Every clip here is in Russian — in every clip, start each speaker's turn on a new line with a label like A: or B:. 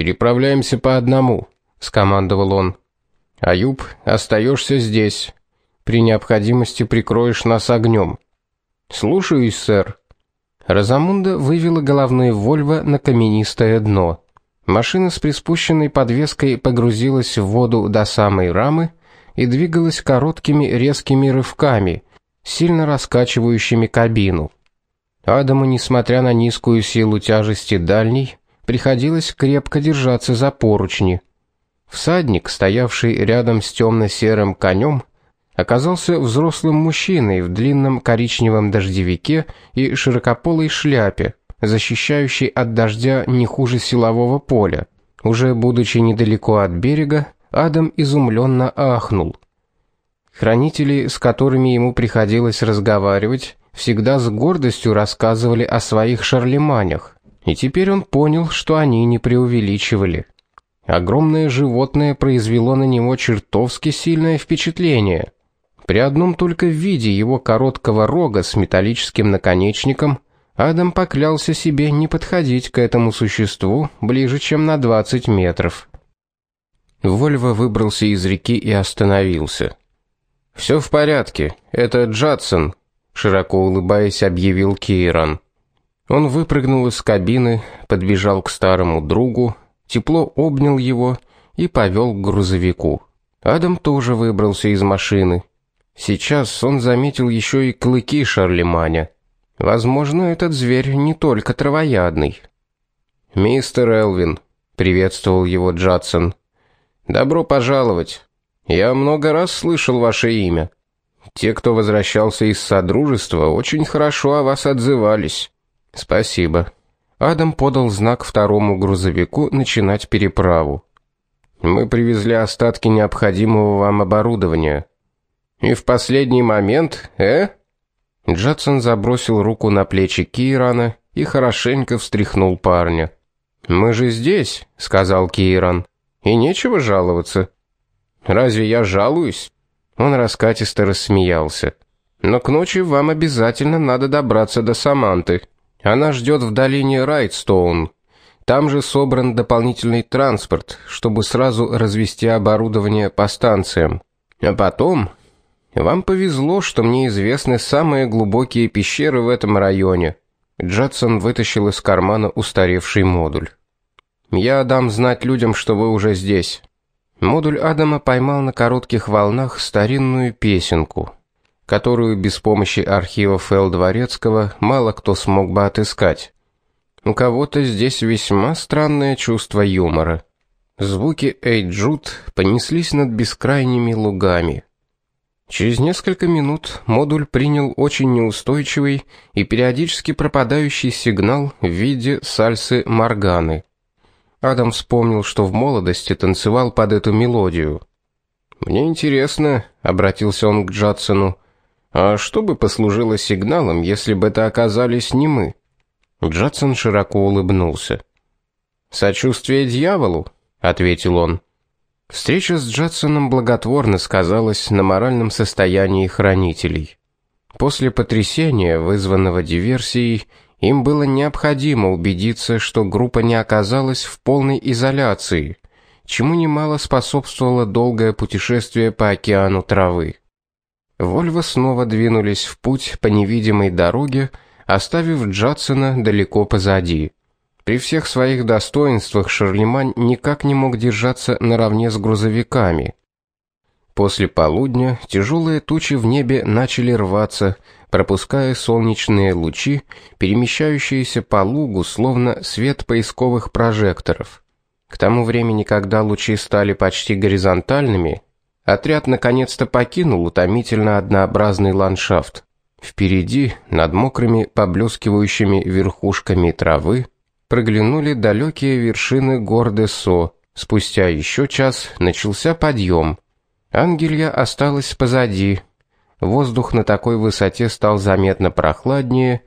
A: Переправляемся по одному, скомандовал он. Аюб, остаешься здесь. При необходимости прикроешь нас огнем. Слушаюсь, сэр. Разамунда вывела головной Вольво на каменистое дно. Машина с приспущенной подвеской погрузилась в воду до самой рамы и двигалась короткими резкими рывками, сильно раскачивающими кабину. Адаму, несмотря на низкую силу тяжести дальней, приходилось крепко держаться за поручни. Всадник, стоявший рядом с темно серым конем, оказался взрослым мужчиной в длинном коричневом дождевике и широкополой шляпе, защищающей от дождя не хуже силового поля. Уже будучи недалеко от берега, Адам изумленно ахнул. Хранители, с которыми ему приходилось разговаривать, всегда с гордостью рассказывали о своих шарлеманях, и теперь он понял, что они не преувеличивали. Огромное животное произвело на него чертовски сильное впечатление. При одном только виде его короткого рога с металлическим наконечником Адам поклялся себе не подходить к этому существу ближе, чем на 20 метров. Вольво выбрался из реки и остановился. Все в порядке. Это Джадсон, широко улыбаясь, объявил Кейран. Он выпрыгнул из кабины, подбежал к старому другу, тепло обнял его и повел к грузовику. Адам тоже выбрался из машины. Сейчас он заметил еще и клыки Шарлеманя. Возможно, этот зверь не только травоядный. Мистер Элвин, приветствовал его Джадсон. Добро пожаловать. Я много раз слышал ваше имя. Те, кто возвращался из содружества, очень хорошо о вас отзывались. Спасибо. Адам подал знак второму грузовику начинать переправу. Мы привезли остатки необходимого вам оборудования. И в последний момент, э? Джадсон забросил руку на плечи Кирана и хорошенько встряхнул парня. Мы же здесь, сказал Киран. И нечего жаловаться. Разве я жалуюсь? Он раскатисто рассмеялся. Но к ночи вам обязательно надо добраться до Саманты. Она ждет в долине Райтстоун. Там же собран дополнительный транспорт, чтобы сразу развести оборудование по станциям. А потом вам повезло, что мне известны самые глубокие пещеры в этом районе. Джадсон вытащил из кармана устаревший модуль. Я дам знать людям, что вы уже здесь. Модуль Адама поймал на коротких волнах старинную песенку которую без помощи архивов Эл Дворецкого мало кто смог бы отыскать. У кого-то здесь весьма странное чувство юмора. Звуки Эйджут понеслись над бескрайними лугами. Через несколько минут модуль принял очень неустойчивый и периодически пропадающий сигнал в виде сальсы Морганы. Адам вспомнил, что в молодости танцевал под эту мелодию. Мне интересно, обратился он к Джадсону. А что бы послужило сигналом, если бы это оказались не мы? Джадсон широко улыбнулся. Сочувствие дьяволу, ответил он. Встреча с Джадсоном благотворно сказалась на моральном состоянии хранителей. После потрясения, вызванного диверсией, им было необходимо убедиться, что группа не оказалась в полной изоляции, чему немало способствовало долгое путешествие по океану травы. Вольво снова двинулись в путь по невидимой дороге, оставив Джадсона далеко позади. При всех своих достоинствах Шарлемань никак не мог держаться наравне с грузовиками. После полудня тяжелые тучи в небе начали рваться, пропуская солнечные лучи, перемещающиеся по лугу словно свет поисковых прожекторов. К тому времени, когда лучи стали почти горизонтальными, Отряд наконец-то покинул утомительно однообразный ландшафт. Впереди, над мокрыми, поблескивающими верхушками травы, проглянули далекие вершины гор Десо. Спустя еще час начался подъем. Ангелья осталась позади. Воздух на такой высоте стал заметно прохладнее,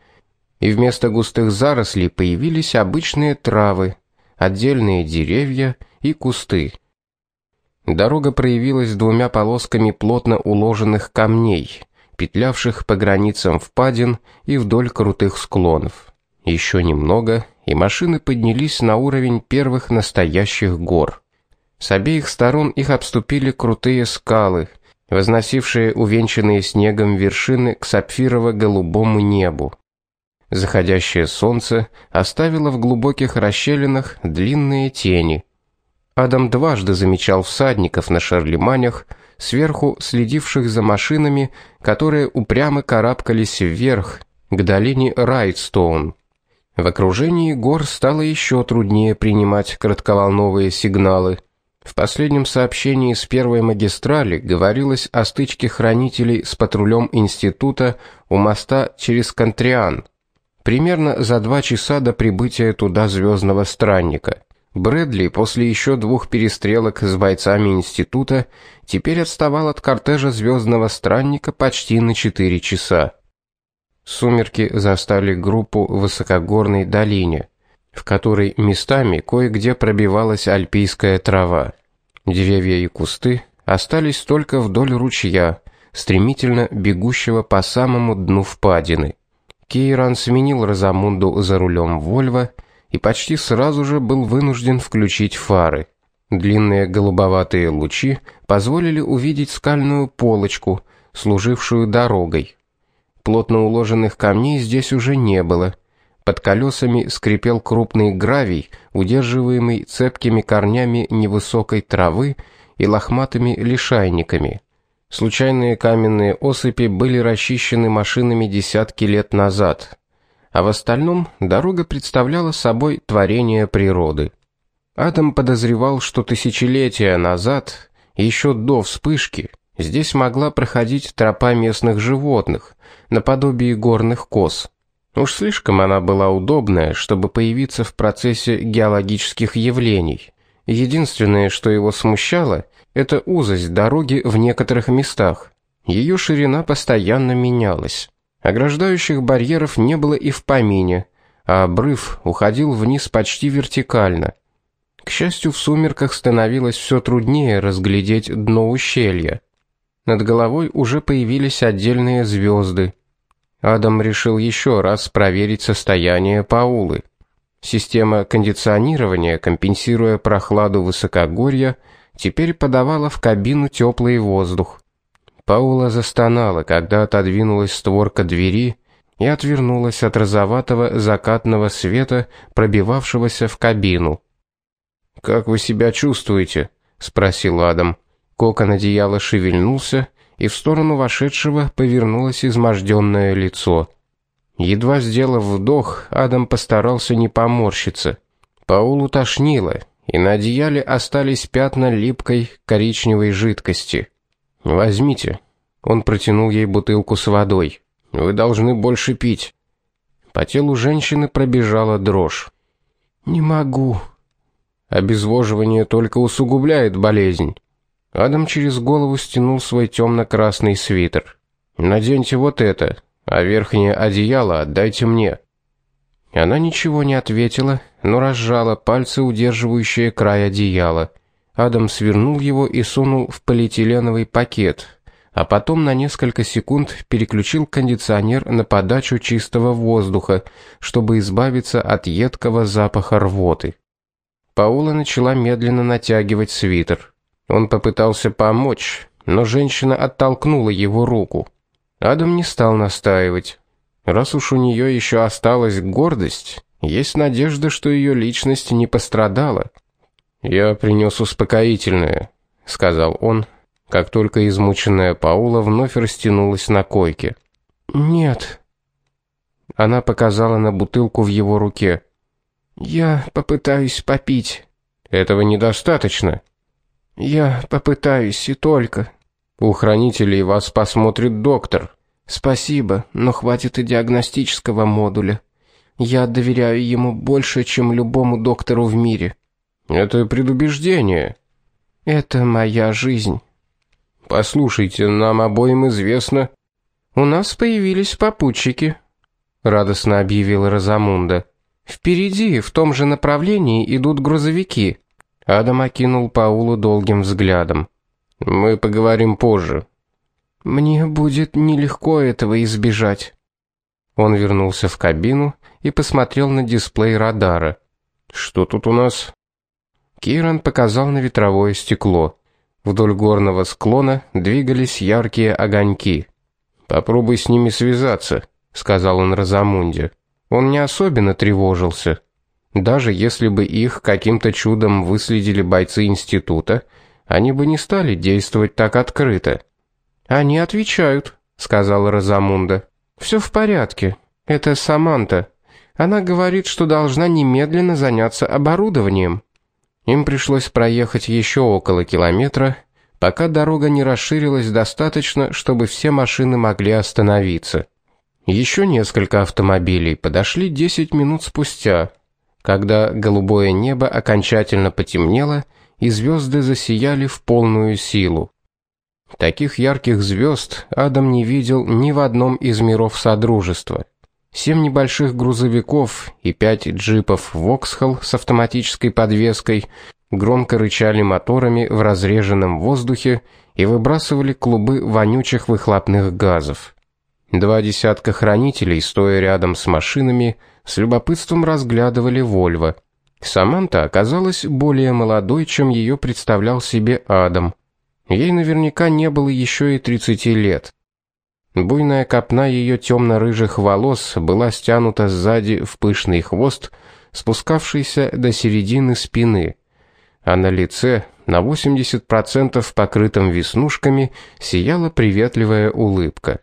A: и вместо густых зарослей появились обычные травы, отдельные деревья и кусты. Дорога проявилась двумя полосками плотно уложенных камней, петлявших по границам впадин и вдоль крутых склонов. Еще немного, и машины поднялись на уровень первых настоящих гор. С обеих сторон их обступили крутые скалы, возносившие увенчанные снегом вершины к сапфирово-голубому небу. Заходящее солнце оставило в глубоких расщелинах длинные тени. Адам дважды замечал всадников на шарлеманях, сверху следивших за машинами, которые упрямо карабкались вверх к долине Райтстоун. В окружении гор стало еще труднее принимать коротковолновые сигналы. В последнем сообщении с первой магистрали говорилось о стычке хранителей с патрулем института у моста через Контриан. Примерно за два часа до прибытия туда звездного странника. Брэдли после еще двух перестрелок с бойцами института теперь отставал от кортежа звездного странника почти на четыре часа. Сумерки застали группу в высокогорной долине, в которой местами кое-где пробивалась альпийская трава. Деревья и кусты остались только вдоль ручья, стремительно бегущего по самому дну впадины. Кейран сменил Розамунду за рулем Вольво и почти сразу же был вынужден включить фары. Длинные голубоватые лучи позволили увидеть скальную полочку, служившую дорогой. Плотно уложенных камней здесь уже не было. Под колесами скрипел крупный гравий, удерживаемый цепкими корнями невысокой травы и лохматыми лишайниками. Случайные каменные осыпи были расчищены машинами десятки лет назад, а в остальном дорога представляла собой творение природы. Адам подозревал, что тысячелетия назад, еще до вспышки, здесь могла проходить тропа местных животных, наподобие горных коз. Уж слишком она была удобная, чтобы появиться в процессе геологических явлений. Единственное, что его смущало, это узость дороги в некоторых местах. Ее ширина постоянно менялась. Ограждающих барьеров не было и в помине, а обрыв уходил вниз почти вертикально. К счастью, в сумерках становилось все труднее разглядеть дно ущелья. Над головой уже появились отдельные звезды. Адам решил еще раз проверить состояние Паулы. Система кондиционирования, компенсируя прохладу высокогорья, теперь подавала в кабину теплый воздух. Паула застонала, когда отодвинулась створка двери и отвернулась от розоватого закатного света, пробивавшегося в кабину. Как вы себя чувствуете? спросил Адам. Кокон одеяла шевельнулся, и в сторону вошедшего повернулось изможденное лицо. Едва сделав вдох, Адам постарался не поморщиться. Паулу тошнило, и на одеяле остались пятна липкой коричневой жидкости. Возьмите. Он протянул ей бутылку с водой. Вы должны больше пить. По телу женщины пробежала дрожь. Не могу. Обезвоживание только усугубляет болезнь. Адам через голову стянул свой темно красный свитер. Наденьте вот это, а верхнее одеяло отдайте мне. Она ничего не ответила, но разжала пальцы, удерживающие край одеяла. Адам свернул его и сунул в полиэтиленовый пакет, а потом на несколько секунд переключил кондиционер на подачу чистого воздуха, чтобы избавиться от едкого запаха рвоты. Паула начала медленно натягивать свитер. Он попытался помочь, но женщина оттолкнула его руку. Адам не стал настаивать. Раз уж у нее еще осталась гордость, есть надежда, что ее личность не пострадала. Я принес успокоительное, сказал он, как только измученная Паула вновь растянулась на койке. Нет. Она показала на бутылку в его руке. Я попытаюсь попить. Этого недостаточно. Я попытаюсь и только. У хранителей вас посмотрит доктор. Спасибо, но хватит и диагностического модуля. Я доверяю ему больше, чем любому доктору в мире. Это предубеждение. Это моя жизнь. Послушайте, нам обоим известно, у нас появились попутчики, радостно объявила Розамунда. Впереди, в том же направлении идут грузовики. Адам окинул Паулу долгим взглядом. Мы поговорим позже. Мне будет нелегко этого избежать. Он вернулся в кабину и посмотрел на дисплей радара. Что тут у нас? Киран показал на ветровое стекло. Вдоль горного склона двигались яркие огоньки. Попробуй с ними связаться, сказал он Разамунде. Он не особенно тревожился. Даже если бы их каким-то чудом выследили бойцы института, они бы не стали действовать так открыто. Они отвечают, сказала Разамунда. Все в порядке. Это Саманта. Она говорит, что должна немедленно заняться оборудованием. Им пришлось проехать еще около километра, пока дорога не расширилась достаточно, чтобы все машины могли остановиться. Еще несколько автомобилей подошли 10 минут спустя, когда голубое небо окончательно потемнело и звезды засияли в полную силу. Таких ярких звезд Адам не видел ни в одном из миров Содружества. Семь небольших грузовиков и пять джипов Vauxhall с автоматической подвеской громко рычали моторами в разреженном воздухе и выбрасывали клубы вонючих выхлопных газов. Два десятка хранителей, стоя рядом с машинами, с любопытством разглядывали Вольво. Саманта оказалась более молодой, чем ее представлял себе Адам. Ей наверняка не было еще и 30 лет. Буйная копна ее темно рыжих волос была стянута сзади в пышный хвост, спускавшийся до середины спины, а на лице, на 80% покрытом веснушками, сияла приветливая улыбка.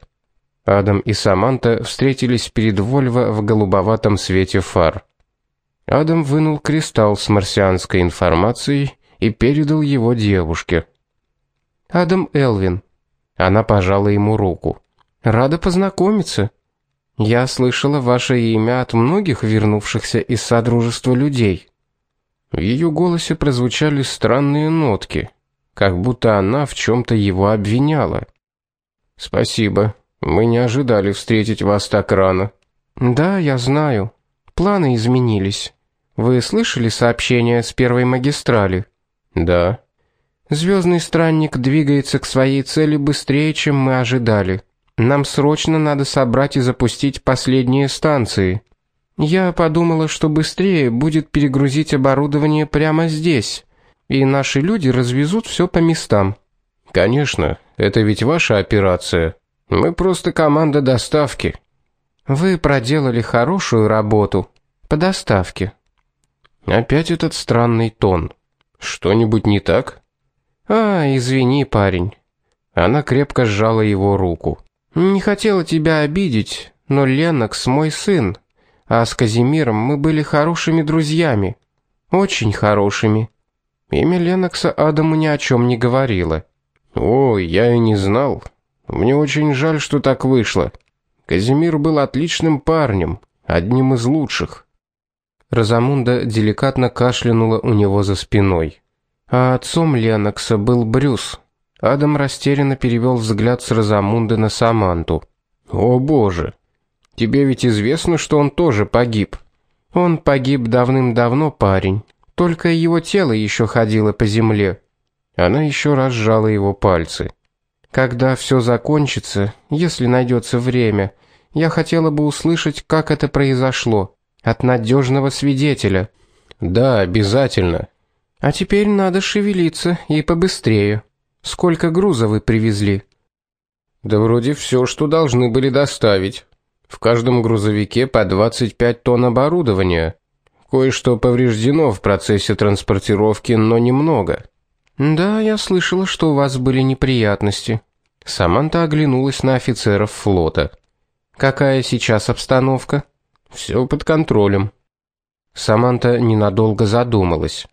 A: Адам и Саманта встретились перед Вольво в голубоватом свете фар. Адам вынул кристалл с марсианской информацией и передал его девушке. Адам Элвин. Она пожала ему руку. Рада познакомиться. Я слышала ваше имя от многих вернувшихся из содружества людей. В ее голосе прозвучали странные нотки, как будто она в чем то его обвиняла. Спасибо. Мы не ожидали встретить вас так рано. Да, я знаю. Планы изменились. Вы слышали сообщение с первой магистрали? Да. Звездный странник двигается к своей цели быстрее, чем мы ожидали. Нам срочно надо собрать и запустить последние станции. Я подумала, что быстрее будет перегрузить оборудование прямо здесь, и наши люди развезут все по местам. Конечно, это ведь ваша операция. Мы просто команда доставки. Вы проделали хорошую работу по доставке. Опять этот странный тон. Что-нибудь не так? А, извини, парень. Она крепко сжала его руку. Не хотела тебя обидеть, но Ленокс мой сын, а с Казимиром мы были хорошими друзьями, очень хорошими. Имя Ленокса Адаму ни о чем не говорило. Ой, я и не знал. Мне очень жаль, что так вышло. Казимир был отличным парнем, одним из лучших. Разамунда деликатно кашлянула у него за спиной. А отцом Ленокса был Брюс. Адам растерянно перевел взгляд с Розамунды на Саманту. О, боже. Тебе ведь известно, что он тоже погиб. Он погиб давным-давно, парень. Только его тело еще ходило по земле. Она еще раз сжала его пальцы. Когда все закончится, если найдется время, я хотела бы услышать, как это произошло от надежного свидетеля. Да, обязательно. А теперь надо шевелиться и побыстрее. Сколько груза вы привезли? Да вроде все, что должны были доставить. В каждом грузовике по 25 тонн оборудования. Кое-что повреждено в процессе транспортировки, но немного. Да, я слышала, что у вас были неприятности. Саманта оглянулась на офицеров флота. Какая сейчас обстановка? Все под контролем. Саманта ненадолго задумалась.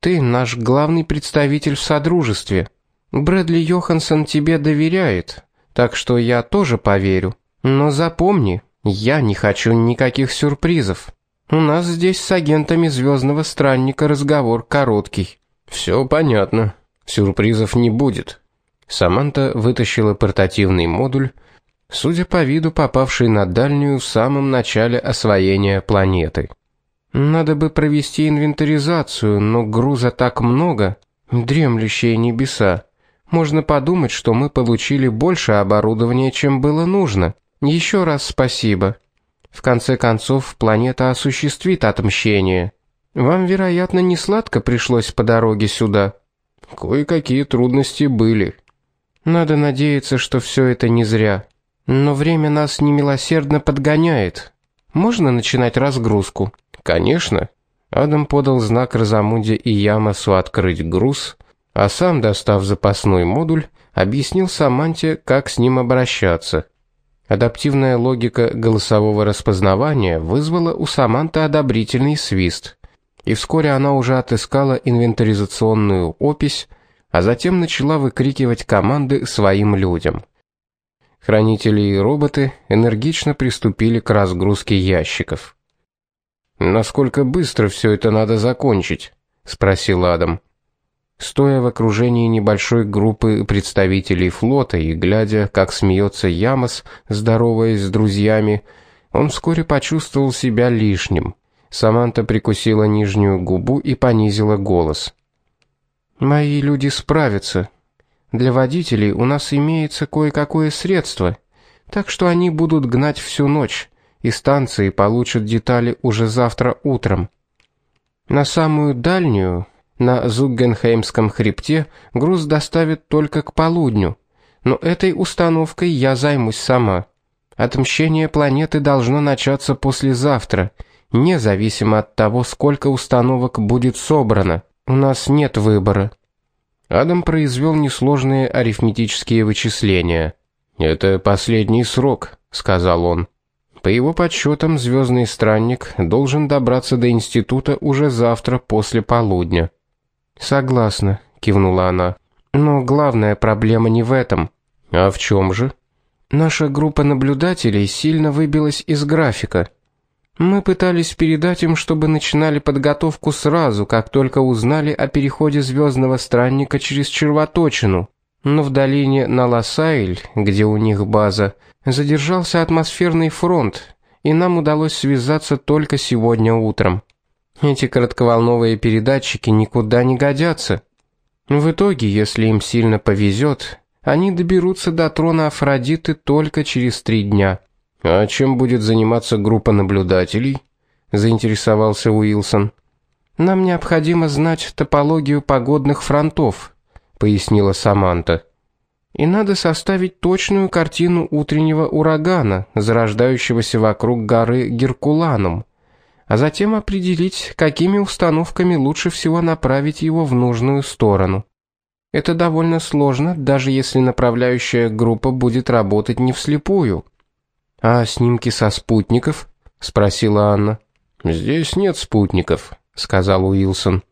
A: Ты наш главный представитель в содружестве. Брэдли Йоханссон тебе доверяет, так что я тоже поверю. Но запомни, я не хочу никаких сюрпризов. У нас здесь с агентами Звездного странника разговор короткий. Все понятно. Сюрпризов не будет. Саманта вытащила портативный модуль, судя по виду попавший на дальнюю в самом начале освоения планеты. Надо бы провести инвентаризацию, но груза так много, дремлющие небеса. Можно подумать, что мы получили больше оборудования, чем было нужно.
B: Еще раз спасибо. В конце концов, планета осуществит отмщение. Вам, вероятно, не сладко пришлось по дороге сюда.
A: Кое-какие трудности были.
B: Надо надеяться, что все это не зря. Но время нас немилосердно подгоняет. Можно начинать разгрузку?
A: Конечно. Адам подал знак Разамунде и Ямасу открыть груз, а сам, достав запасной модуль, объяснил Саманте, как с ним обращаться. Адаптивная логика голосового распознавания вызвала у Саманты одобрительный свист, и вскоре она уже отыскала инвентаризационную опись, а затем начала выкрикивать команды своим людям. Хранители и роботы энергично приступили к разгрузке ящиков. Насколько быстро все это надо закончить? спросил Адам. Стоя в окружении небольшой группы представителей флота и глядя, как смеется Ямос, здороваясь с друзьями, он вскоре почувствовал себя лишним. Саманта прикусила нижнюю губу и понизила голос. Мои люди справятся. Для водителей у нас имеется кое-какое средство, так что они будут гнать всю ночь и станции получат детали уже завтра утром. На самую дальнюю, на Зуггенхеймском хребте, груз доставят только к полудню, но этой установкой я займусь сама. Отмщение планеты должно начаться послезавтра, независимо от того, сколько установок будет собрано. У нас нет выбора. Адам произвел несложные арифметические вычисления. Это последний срок, сказал он. По его подсчетам, звездный странник должен добраться до института уже завтра после полудня. Согласна, кивнула она. Но главная проблема не в этом. А в чем же? Наша группа наблюдателей сильно выбилась из графика. Мы пытались передать им, чтобы начинали подготовку сразу, как только узнали о переходе звездного странника через червоточину. Но в долине Наласайль, где у них база, задержался атмосферный фронт, и нам удалось связаться только сегодня утром. Эти коротковолновые передатчики никуда не годятся. В итоге, если им сильно повезет, они доберутся до трона Афродиты только через три дня. А чем будет заниматься группа наблюдателей? заинтересовался Уилсон.
B: Нам необходимо знать топологию погодных фронтов, пояснила Саманта и надо составить точную картину утреннего урагана, зарождающегося вокруг горы Геркуланум, а затем определить, какими установками лучше всего направить его в нужную сторону. Это довольно сложно, даже если направляющая группа будет работать не вслепую. А снимки со спутников? спросила Анна.
A: Здесь нет спутников, сказал Уилсон.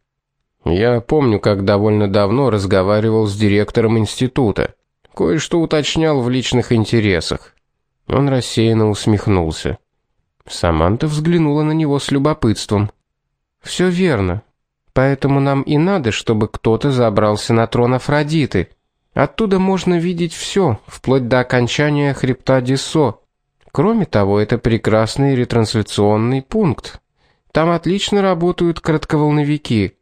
A: Я помню, как довольно давно разговаривал с директором института. Кое-что уточнял в личных интересах. Он рассеянно усмехнулся. Саманта взглянула на него с любопытством. Все верно. Поэтому нам и надо, чтобы кто-то забрался на трон Афродиты. Оттуда можно видеть все, вплоть до окончания хребта Дисо. Кроме того, это прекрасный ретрансляционный пункт. Там отлично работают коротковолновики.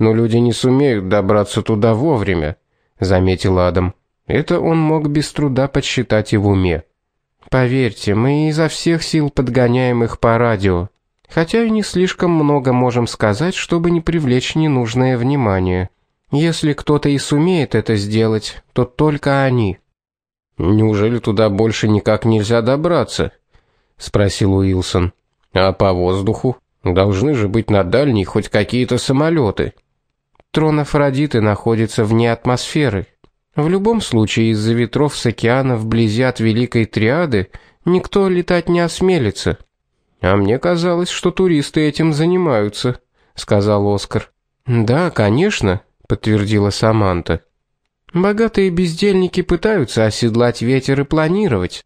A: Но люди не сумеют добраться туда вовремя, заметил Адам. Это он мог без труда подсчитать и в уме. Поверьте, мы изо всех сил подгоняем их по радио, хотя и не слишком много можем сказать, чтобы не привлечь ненужное внимание. Если кто-то и сумеет это сделать, то только они. Неужели туда больше никак нельзя добраться? спросил Уилсон. А по воздуху должны же быть на дальней хоть какие-то самолеты.
B: Трон Афродиты находится вне атмосферы, в любом случае из-за ветров с океана вблизи от Великой Триады никто летать не осмелится. А мне казалось, что туристы этим занимаются, сказал Оскар. Да, конечно, подтвердила Саманта. Богатые бездельники пытаются оседлать ветер и планировать.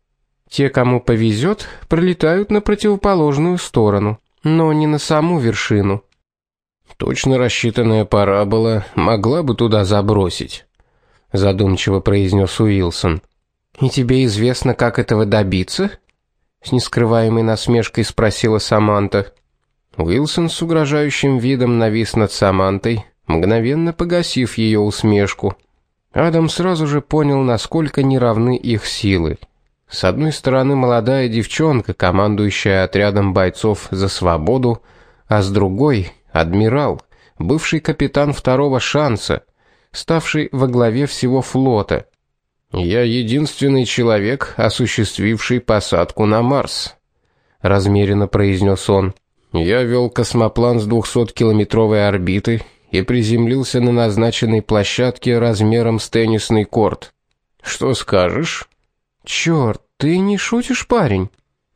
B: Те, кому повезет, пролетают на противоположную сторону, но не на саму вершину.
A: Точно рассчитанная парабола могла бы туда забросить задумчиво произнес Уилсон.
B: И тебе известно, как этого добиться? с нескрываемой насмешкой спросила Саманта.
A: Уилсон с угрожающим видом навис над Самантой, мгновенно погасив ее усмешку. Адам сразу же понял, насколько неравны их силы. С одной стороны молодая девчонка, командующая отрядом бойцов за свободу, а с другой адмирал, бывший капитан второго шанса, ставший во главе всего флота. Я единственный человек, осуществивший посадку на Марс, размеренно произнес он. Я вел космоплан с 200-километровой орбиты и приземлился на назначенной площадке размером с теннисный корт. Что скажешь?
B: Черт, ты не шутишь, парень?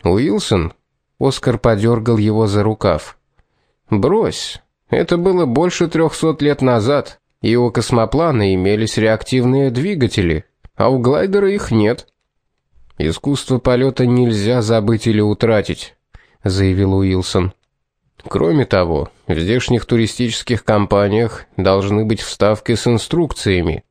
A: Уилсон, Оскар подергал его за рукав. Брось. Это было больше трехсот лет назад, и у космоплана имелись реактивные двигатели, а у глайдера их нет. Искусство полета нельзя забыть или утратить, заявил Уилсон. Кроме того, в здешних туристических компаниях должны быть вставки с инструкциями.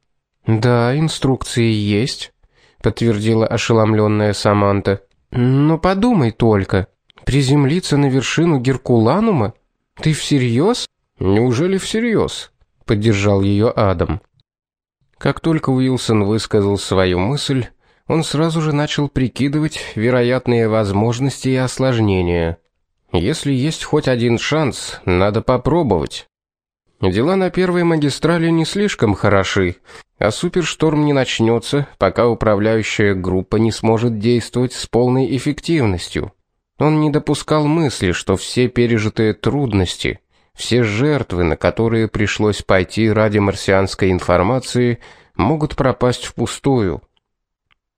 B: Да, инструкции есть, подтвердила ошеломленная Саманта. Но подумай только, приземлиться на вершину Геркуланума? Ты всерьез?
A: Неужели всерьез? поддержал ее Адам. Как только Уилсон высказал свою мысль, он сразу же начал прикидывать вероятные возможности и осложнения. Если есть хоть один шанс, надо попробовать. Дела на первой магистрали не слишком хороши, а супершторм не начнется, пока управляющая группа не сможет действовать с полной эффективностью. Он не допускал мысли, что все пережитые трудности, все жертвы, на которые пришлось пойти ради марсианской информации, могут пропасть впустую.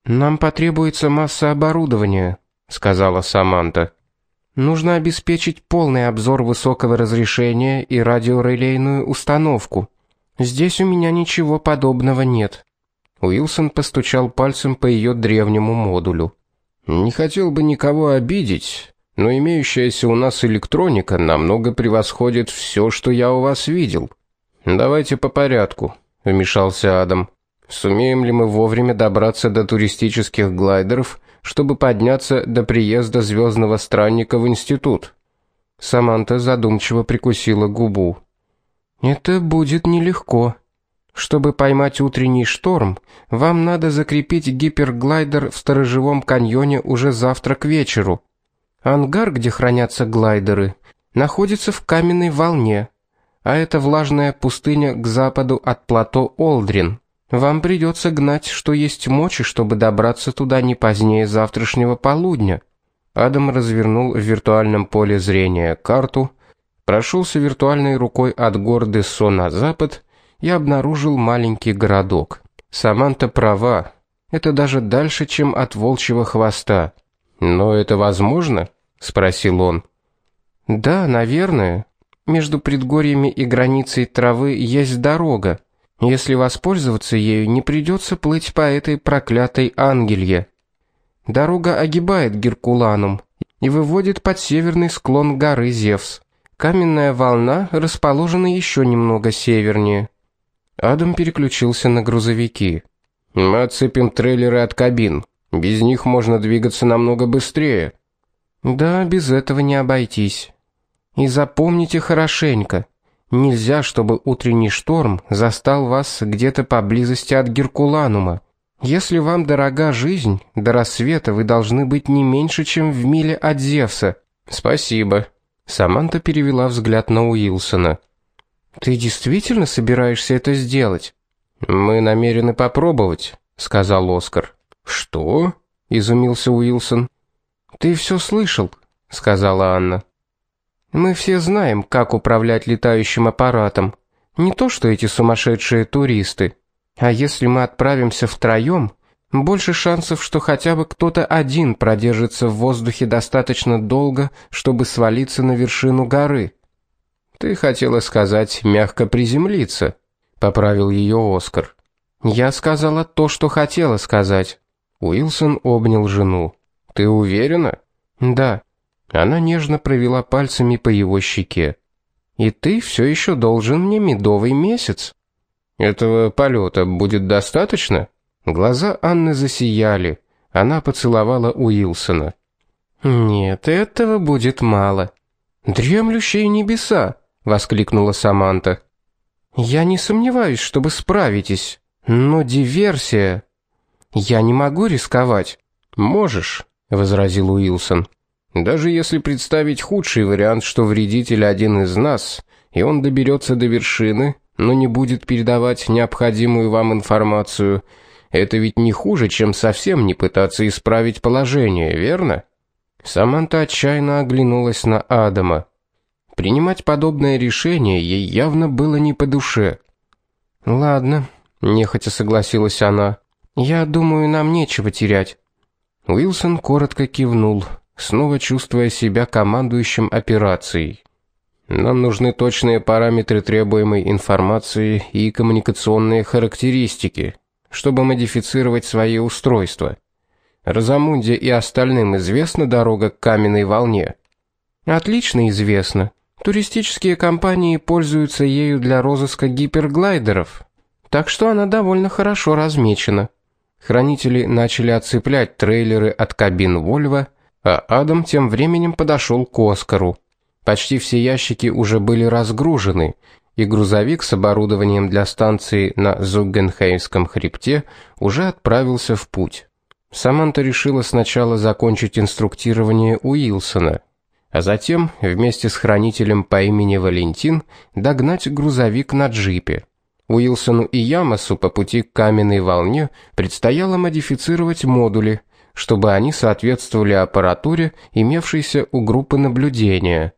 B: Нам потребуется масса оборудования, сказала Саманта. Нужно обеспечить полный обзор высокого разрешения и радиорелейную установку. Здесь у меня ничего подобного нет.
A: Уилсон постучал пальцем по ее древнему модулю. Не хотел бы никого обидеть, но имеющаяся у нас электроника намного превосходит все, что я у вас видел. Давайте по порядку, вмешался Адам. Сумеем ли мы вовремя добраться до туристических глайдеров чтобы подняться до приезда звездного странника в институт. Саманта задумчиво прикусила губу.
B: Это будет нелегко. Чтобы поймать утренний шторм, вам надо закрепить гиперглайдер в сторожевом каньоне уже завтра к вечеру. Ангар, где хранятся глайдеры, находится в каменной волне, а это влажная пустыня к западу от плато Олдрин. Вам придется гнать, что есть мочи, чтобы добраться туда не позднее завтрашнего полудня. Адам развернул в виртуальном поле зрения карту, прошелся виртуальной рукой от гор Дессо на запад и обнаружил маленький городок. Саманта права. Это даже дальше, чем от волчьего хвоста. Но это возможно? спросил он. Да, наверное. Между предгорьями и границей травы есть дорога. Если воспользоваться ею, не придется плыть по этой проклятой Ангелье. Дорога огибает Геркуланум и выводит под северный склон горы Зевс. Каменная волна расположена еще немного севернее.
A: Адам переключился на грузовики. Мы отцепим трейлеры от кабин. Без них можно двигаться намного быстрее.
B: Да, без этого не обойтись. И запомните хорошенько. Нельзя, чтобы утренний шторм застал вас где-то поблизости от Геркуланума. Если вам дорога жизнь, до рассвета вы должны быть не меньше, чем в миле от Зевса.
A: Спасибо. Саманта перевела взгляд на Уилсона.
B: Ты действительно собираешься это сделать?
A: Мы намерены попробовать, сказал Оскар. Что? изумился Уилсон.
B: Ты все слышал, сказала Анна. Мы все знаем, как управлять летающим аппаратом. Не то, что эти сумасшедшие туристы. А если мы отправимся втроем, больше шансов, что хотя бы кто-то один продержится в воздухе достаточно долго, чтобы свалиться на вершину горы.
A: Ты хотела сказать мягко приземлиться, поправил ее Оскар.
B: Я сказала то, что хотела сказать.
A: Уилсон обнял жену. Ты уверена?
B: Да.
A: Она нежно провела пальцами по его щеке.
B: И ты все еще должен мне медовый месяц.
A: Этого полета будет достаточно? Глаза Анны засияли. Она поцеловала Уилсона.
B: Нет, этого будет мало. Дремлющие небеса, воскликнула Саманта. Я не сомневаюсь, что вы справитесь, но диверсия. Я не могу рисковать.
A: Можешь, возразил Уилсон. Даже если представить худший вариант, что вредитель один из нас, и он доберется до вершины, но не будет передавать необходимую вам информацию, это ведь не хуже, чем совсем не пытаться исправить положение, верно? Саманта отчаянно оглянулась на Адама. Принимать подобное решение ей явно было не по душе.
B: Ладно, нехотя согласилась она. Я думаю, нам нечего терять.
A: Уилсон коротко кивнул, снова чувствуя себя командующим операцией. Нам нужны точные параметры требуемой информации и коммуникационные характеристики, чтобы модифицировать свои устройства. Разамунде и остальным известна дорога к каменной волне.
B: Отлично известно. Туристические компании пользуются ею для розыска гиперглайдеров. Так что она довольно хорошо размечена. Хранители начали отцеплять трейлеры от кабин Volvo, а Адам тем временем подошел к Оскару. Почти все ящики уже были разгружены, и грузовик с оборудованием для станции на Зуггенхеймском хребте уже отправился в путь. Саманта решила сначала закончить инструктирование Уилсона, а затем вместе с хранителем по имени Валентин догнать грузовик на джипе. Уилсону и Ямасу по пути к каменной волне предстояло модифицировать модули, чтобы они соответствовали аппаратуре, имевшейся у группы наблюдения.